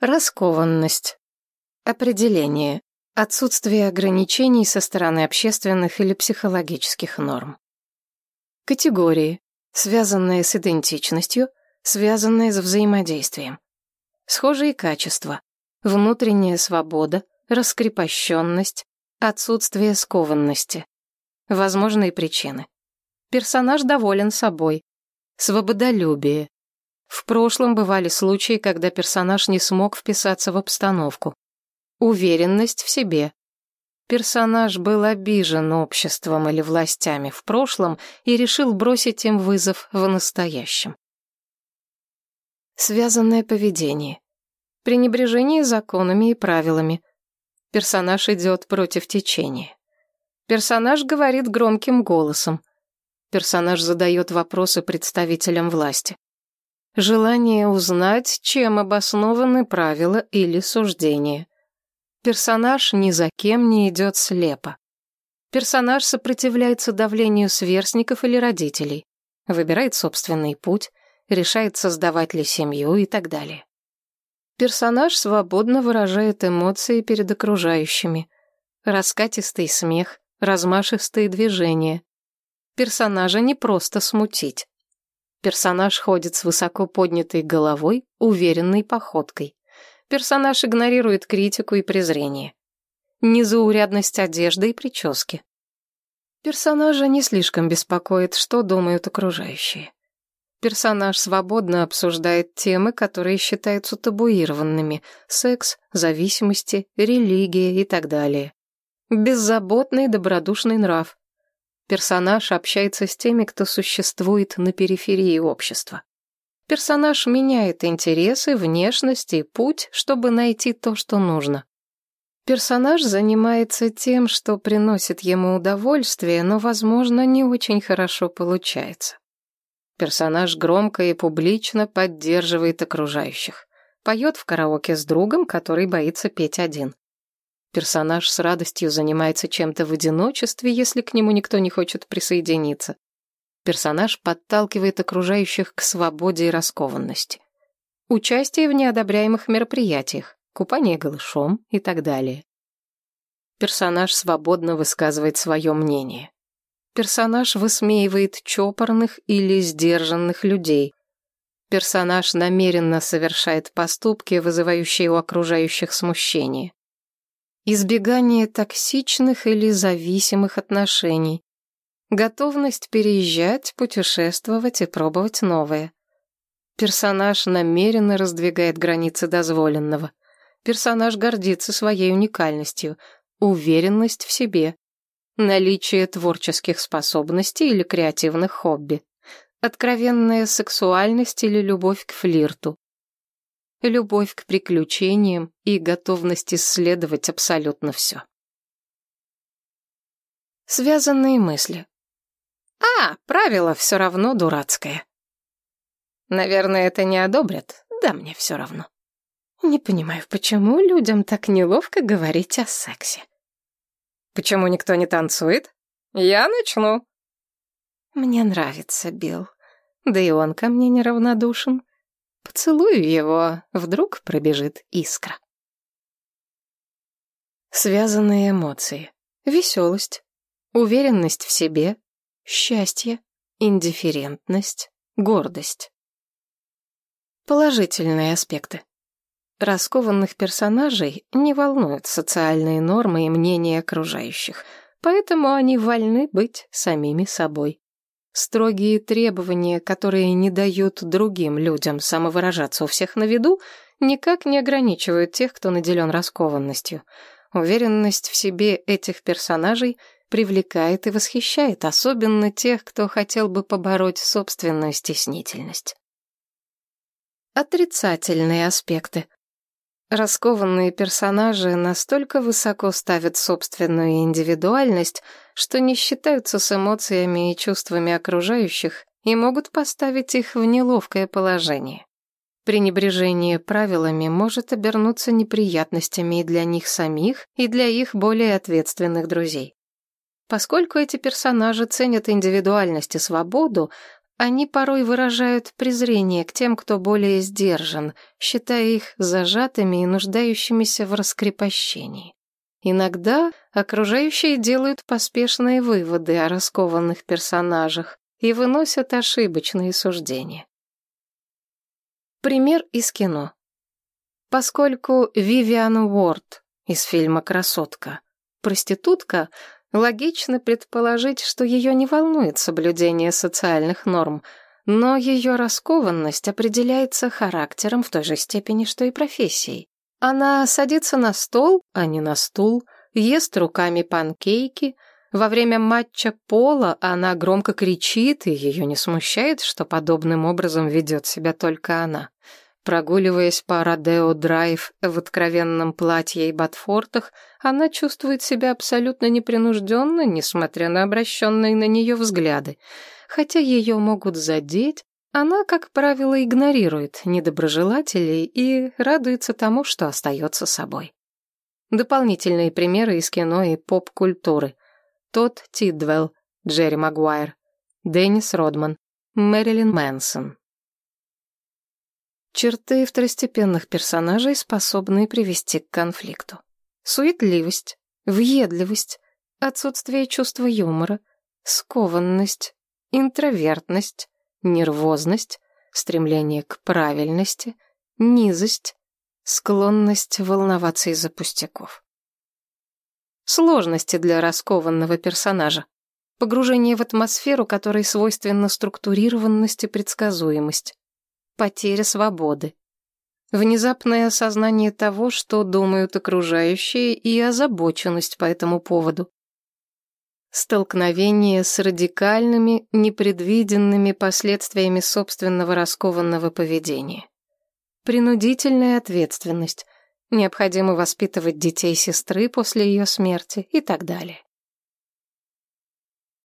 Раскованность. Определение. Отсутствие ограничений со стороны общественных или психологических норм. Категории. Связанные с идентичностью, связанные с взаимодействием. Схожие качества. Внутренняя свобода, раскрепощенность, отсутствие скованности. Возможные причины. Персонаж доволен собой. Свободолюбие. В прошлом бывали случаи, когда персонаж не смог вписаться в обстановку. Уверенность в себе. Персонаж был обижен обществом или властями в прошлом и решил бросить им вызов в настоящем. Связанное поведение. Пренебрежение законами и правилами. Персонаж идет против течения. Персонаж говорит громким голосом. Персонаж задает вопросы представителям власти. Желание узнать, чем обоснованы правила или суждения. Персонаж ни за кем не идет слепо. Персонаж сопротивляется давлению сверстников или родителей, выбирает собственный путь, решает создавать ли семью и так далее. Персонаж свободно выражает эмоции перед окружающими. Раскатистый смех, размашистые движения. Персонажа не просто смутить. Персонаж ходит с высоко поднятой головой, уверенной походкой. Персонаж игнорирует критику и презрение. Незаурядность одежды и прически. Персонажа не слишком беспокоит, что думают окружающие. Персонаж свободно обсуждает темы, которые считаются табуированными – секс, зависимости, религия и так далее. Беззаботный, добродушный нрав. Персонаж общается с теми, кто существует на периферии общества. Персонаж меняет интересы, внешность и путь, чтобы найти то, что нужно. Персонаж занимается тем, что приносит ему удовольствие, но, возможно, не очень хорошо получается. Персонаж громко и публично поддерживает окружающих. Поет в караоке с другом, который боится петь один. Персонаж с радостью занимается чем-то в одиночестве, если к нему никто не хочет присоединиться. Персонаж подталкивает окружающих к свободе и раскованности. Участие в неодобряемых мероприятиях, купание голышом и так далее. Персонаж свободно высказывает свое мнение. Персонаж высмеивает чопорных или сдержанных людей. Персонаж намеренно совершает поступки, вызывающие у окружающих смущение. Избегание токсичных или зависимых отношений. Готовность переезжать, путешествовать и пробовать новое. Персонаж намеренно раздвигает границы дозволенного. Персонаж гордится своей уникальностью, уверенность в себе, наличие творческих способностей или креативных хобби, откровенная сексуальность или любовь к флирту, любовь к приключениям и готовность исследовать абсолютно все. Связанные мысли. А, правило все равно дурацкое. Наверное, это не одобрят, да мне все равно. Не понимаю, почему людям так неловко говорить о сексе. Почему никто не танцует? Я начну. Мне нравится Билл, да и он ко мне неравнодушен. Поцелую его, вдруг пробежит искра. Связанные эмоции. Веселость, уверенность в себе, счастье, индифферентность, гордость. Положительные аспекты. Раскованных персонажей не волнуют социальные нормы и мнения окружающих, поэтому они вольны быть самими собой. Строгие требования, которые не дают другим людям самовыражаться у всех на виду, никак не ограничивают тех, кто наделен раскованностью. Уверенность в себе этих персонажей привлекает и восхищает, особенно тех, кто хотел бы побороть собственную стеснительность. Отрицательные аспекты. Раскованные персонажи настолько высоко ставят собственную индивидуальность, что не считаются с эмоциями и чувствами окружающих и могут поставить их в неловкое положение. Пренебрежение правилами может обернуться неприятностями и для них самих, и для их более ответственных друзей. Поскольку эти персонажи ценят индивидуальность и свободу, Они порой выражают презрение к тем, кто более сдержан, считая их зажатыми и нуждающимися в раскрепощении. Иногда окружающие делают поспешные выводы о раскованных персонажах и выносят ошибочные суждения. Пример из кино. Поскольку Вивиан Уорд из фильма «Красотка» проститутка, логично предположить, что ее не волнует соблюдение социальных норм, но ее раскованность определяется характером в той же степени, что и профессией. Она садится на стол, а не на стул, ест руками панкейки. Во время матча пола она громко кричит, и ее не смущает, что подобным образом ведет себя только она. Прогуливаясь по Родео-драйв в откровенном платье и ботфортах, она чувствует себя абсолютно непринужденно, несмотря на обращенные на нее взгляды. Хотя ее могут задеть, она, как правило, игнорирует недоброжелателей и радуется тому, что остается собой. Дополнительные примеры из кино и поп-культуры. Тодд Тидвелл, Джерри Магуайр, Деннис Родман, Мэрилин Мэнсон. Черты второстепенных персонажей, способные привести к конфликту. Суетливость, въедливость, отсутствие чувства юмора, скованность, интровертность, нервозность, стремление к правильности, низость, склонность волноваться из-за пустяков. Сложности для раскованного персонажа. Погружение в атмосферу, которой свойственна структурированность и предсказуемость. Потеря свободы. Внезапное осознание того, что думают окружающие, и озабоченность по этому поводу. Столкновение с радикальными, непредвиденными последствиями собственного раскованного поведения. Принудительная ответственность. Необходимо воспитывать детей сестры после ее смерти и так далее.